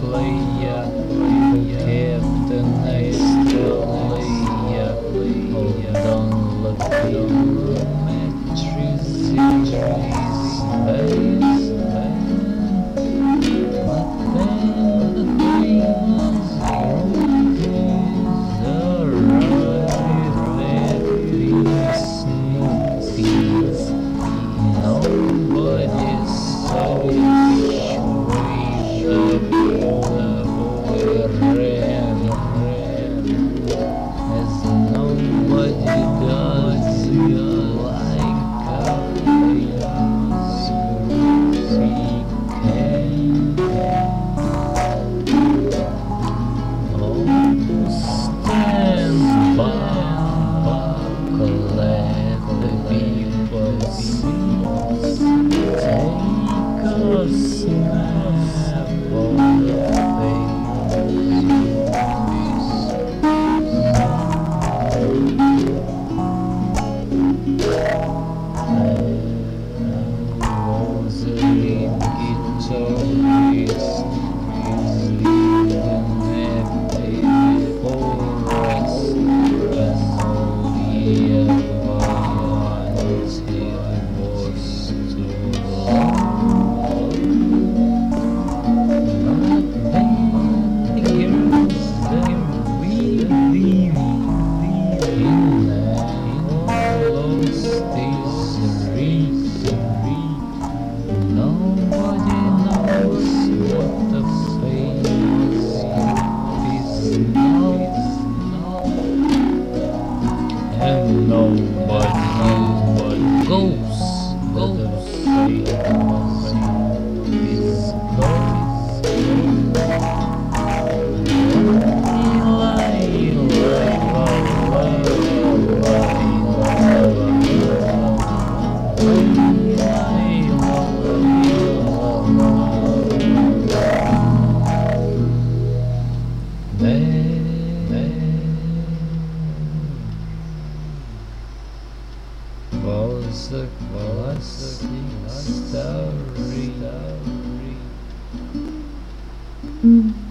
player, you have the nice so no, but no, but go. classic story. Mm.